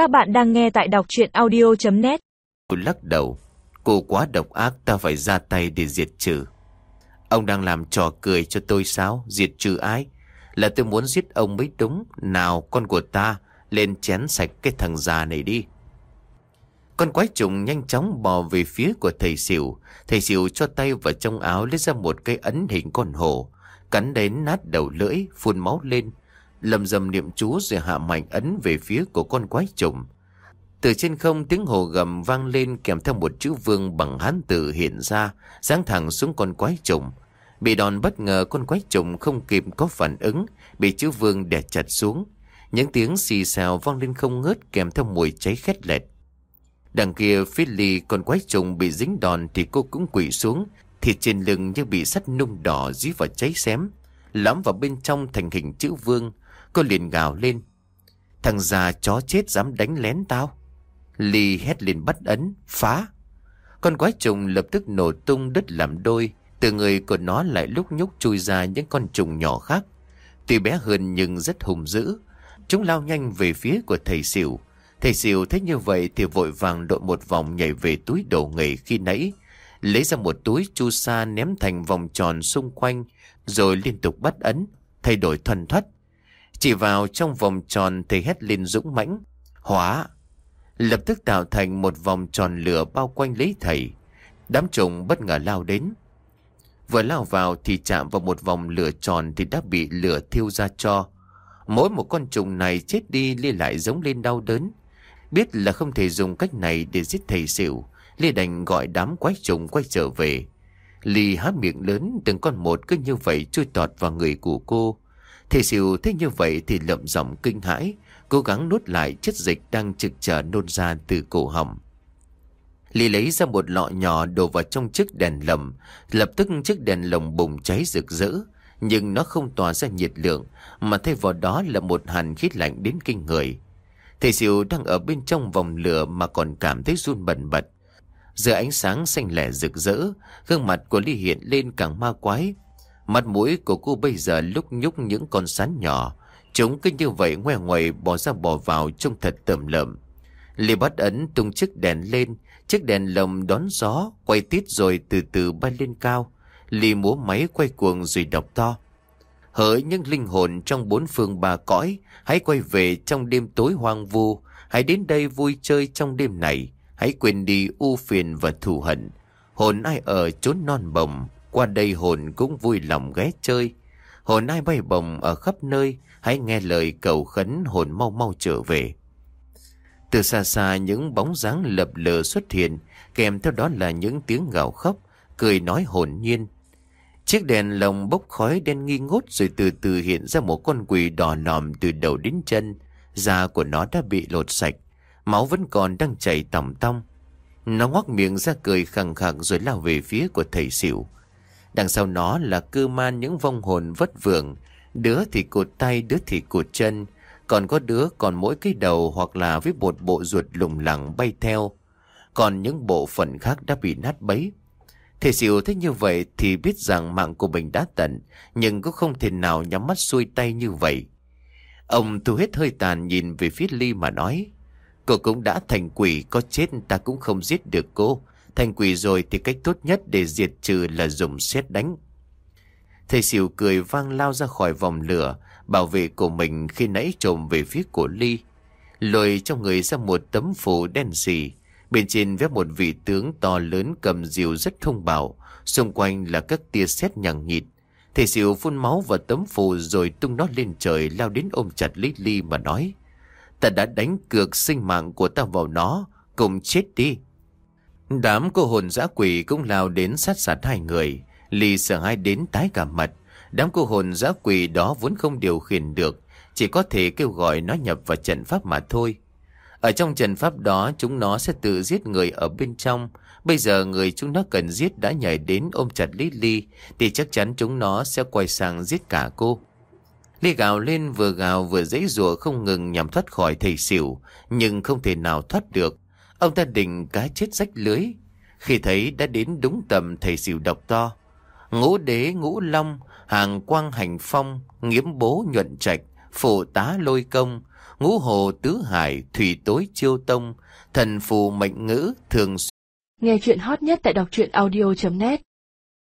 Các bạn đang nghe tại đọc chuyện audio.net Lắc đầu. Cô quá độc ác, ta phải ra tay để diệt trừ. Ông đang làm trò cười cho tôi sao? Diệt trừ ai? Là tôi muốn giết ông mới đúng. Nào, con của ta, Lên chén sạch cái thằng già này đi. Con quái trùng nhanh chóng bò về phía của thầy xỉu Thầy xỉu cho tay vào trong áo Lấy ra một cây ấn hình con hổ. Cắn đến nát đầu lưỡi, Phun máu lên lầm rầm niệm chú rồi hạ mạnh ấn về phía của con quái trùng. Từ trên không tiếng hồ gầm vang lên kèm theo một chữ vương bằng hán tự hiện ra, giáng thẳng xuống con quái trùng. Bị đòn bất ngờ con quái trùng không kịp có phản ứng, bị chữ vương đè chặt xuống. Những tiếng xì xào vang lên không ngớt kèm theo mùi cháy khét lẹt. Đằng kia phía ly con quái trùng bị dính đòn thì cô cũng quỷ xuống, thịt trên lưng như bị sắt nung đỏ dí vào cháy xém. Lõm vào bên trong thành hình chữ vương, Cô liền gào lên. Thằng già chó chết dám đánh lén tao. Ly hét lên bắt ấn, Phá. Con quái trùng lập tức nổ tung đứt làm đôi. Từ người của nó lại lúc nhúc chui ra những con trùng nhỏ khác. Tuy bé hơn nhưng rất hùng dữ. Chúng lao nhanh về phía của thầy xỉu Thầy xỉu thấy như vậy thì vội vàng đội một vòng nhảy về túi đồ nghề khi nãy. Lấy ra một túi chu sa ném thành vòng tròn xung quanh, Rồi liên tục bắt ấn, Thay đổi thuần thoát chỉ vào trong vòng tròn thì hét lên dũng mãnh. Hóa! Lập tức tạo thành một vòng tròn lửa bao quanh lấy thầy. Đám trùng bất ngờ lao đến. Vừa lao vào thì chạm vào một vòng lửa tròn thì đã bị lửa thiêu ra cho. Mỗi một con trùng này chết đi li lại giống lên đau đớn. Biết là không thể dùng cách này để giết thầy xỉu. li đành gọi đám quái trùng quay trở về. li há miệng lớn, từng con một cứ như vậy chui tọt vào người của cô. Thầy xỉu thấy như vậy thì lậm giọng kinh hãi, cố gắng nuốt lại chất dịch đang trực chờ nôn ra từ cổ họng. Lý lấy ra một lọ nhỏ đổ vào trong chiếc đèn lồng, lập tức chiếc đèn lồng bùng cháy rực rỡ, nhưng nó không tỏa ra nhiệt lượng, mà thay vào đó là một hàn khí lạnh đến kinh người. Thầy xỉu đang ở bên trong vòng lửa mà còn cảm thấy run bần bật. Giữa ánh sáng xanh lẻ rực rỡ, gương mặt của Ly hiện lên càng ma quái, Mặt mũi của cô bây giờ lúc nhúc những con sán nhỏ. Chúng cứ như vậy ngoe ngoẩy bỏ ra bỏ vào trông thật tầm lợm. Lì bắt ấn tung chiếc đèn lên, chiếc đèn lồng đón gió, quay tít rồi từ từ bay lên cao. Lì múa máy quay cuồng rồi đọc to. Hỡi những linh hồn trong bốn phương ba cõi, hãy quay về trong đêm tối hoang vu, hãy đến đây vui chơi trong đêm này, hãy quên đi u phiền và thù hận. Hồn ai ở chốn non bồng, qua đây hồn cũng vui lòng ghé chơi. Hồn ai bay bồng ở khắp nơi, hãy nghe lời cầu khấn hồn mau mau trở về. Từ xa xa những bóng dáng lập lờ xuất hiện, kèm theo đó là những tiếng gào khóc, cười nói hồn nhiên. Chiếc đèn lồng bốc khói đen nghi ngút rồi từ từ hiện ra một con quỷ đỏ nòm từ đầu đến chân. Da của nó đã bị lột sạch, máu vẫn còn đang chảy tỏng tong. Nó ngoác miệng ra cười khẳng khẳng rồi lao về phía của thầy xỉu. Đằng sau nó là cư man những vong hồn vất vưởng, đứa thì cụt tay, đứa thì cụt chân, còn có đứa còn mỗi cái đầu hoặc là với một bộ ruột lủng lẳng bay theo. Còn những bộ phận khác đã bị nát bấy. Thầy xỉu thấy như vậy thì biết rằng mạng của mình đã tận, nhưng cũng không thể nào nhắm mắt xuôi tay như vậy. Ông thu hết hơi tàn nhìn về phía Ly mà nói, cô cũng đã thành quỷ, có chết ta cũng không giết được cô. Thành quỷ rồi thì cách tốt nhất để diệt trừ là dùng xét đánh. Thầy xỉu cười vang lao ra khỏi vòng lửa, bảo vệ của mình khi nãy trồm về phía của ly. Lôi trong người ra một tấm phủ đen xì, bên trên vẽ một vị tướng to lớn cầm diều rất thông bảo, xung quanh là các tia sét nhằng nhịt. Thầy xỉu phun máu vào tấm phù rồi tung nó lên trời lao đến ôm chặt Lý Ly mà nói. Ta đã đánh cược sinh mạng của ta vào nó, cùng chết đi. Đám cô hồn dã quỷ cũng lao đến sát sạt hai người. lì sợ hai đến tái cả mặt. Đám cô hồn dã quỷ đó vốn không điều khiển được. Chỉ có thể kêu gọi nó nhập vào trận pháp mà thôi. Ở trong trận pháp đó, chúng nó sẽ tự giết người ở bên trong. Bây giờ người chúng nó cần giết đã nhảy đến ôm chặt Lý Ly, thì chắc chắn chúng nó sẽ quay sang giết cả cô. Ly gào lên vừa gào vừa dãy rùa không ngừng nhằm thoát khỏi thầy xỉu, nhưng không thể nào thoát được Ông ta định cá chết rách lưới. Khi thấy đã đến đúng tầm thầy xỉu độc to. Ngũ đế ngũ long, hàng quang hành phong, nghiễm bố nhuận trạch, phụ tá lôi công. ngũ hồ tứ hải, thủy tối chiêu tông, thần phù mệnh ngữ thường Nghe chuyện hot nhất tại đọc truyện audio.net